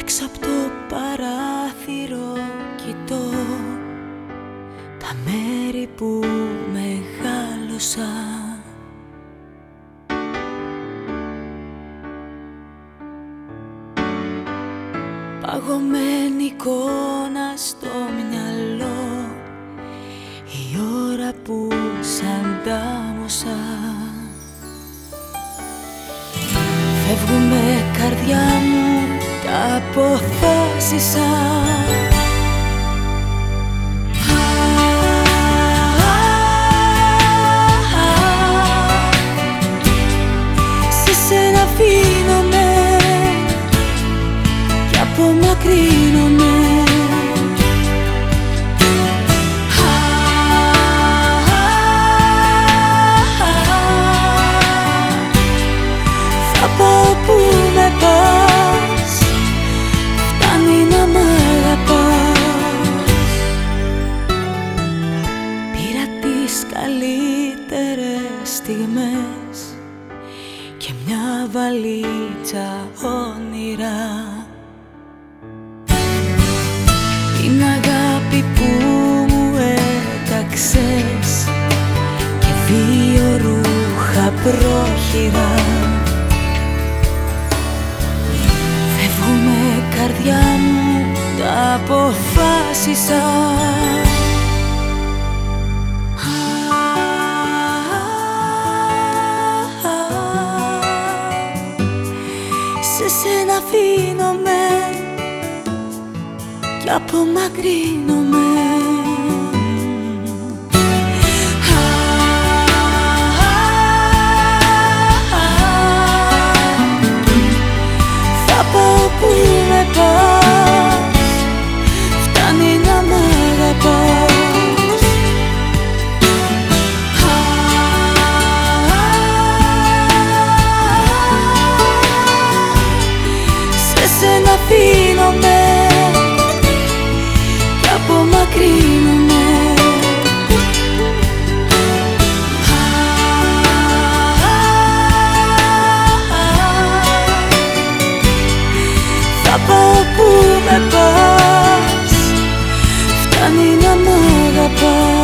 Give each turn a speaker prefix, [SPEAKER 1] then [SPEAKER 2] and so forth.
[SPEAKER 1] Έξω από το παράθυρο κοιτώ Τα μέρη που μεγάλωσα. Παγωμένη εικόνα στο μυαλό Η ώρα που σαν τάμωσα Φεύγουμε καρδιά μου τα αποφάσισα Σε σένα αφήνομαι κι απομακρύνομαι. Θα καλύτερες στιγμές Και μια βαλίτσα όνειρα. Την αγάπη που μου έταξες Και δύο ρούχα πρόχειρα. Φεύγουμε καρδιά μου, τα αποφάσισα Σε σένα αφήνομαι κι απομακρύνομαι αν είναι να μ' αγαπάς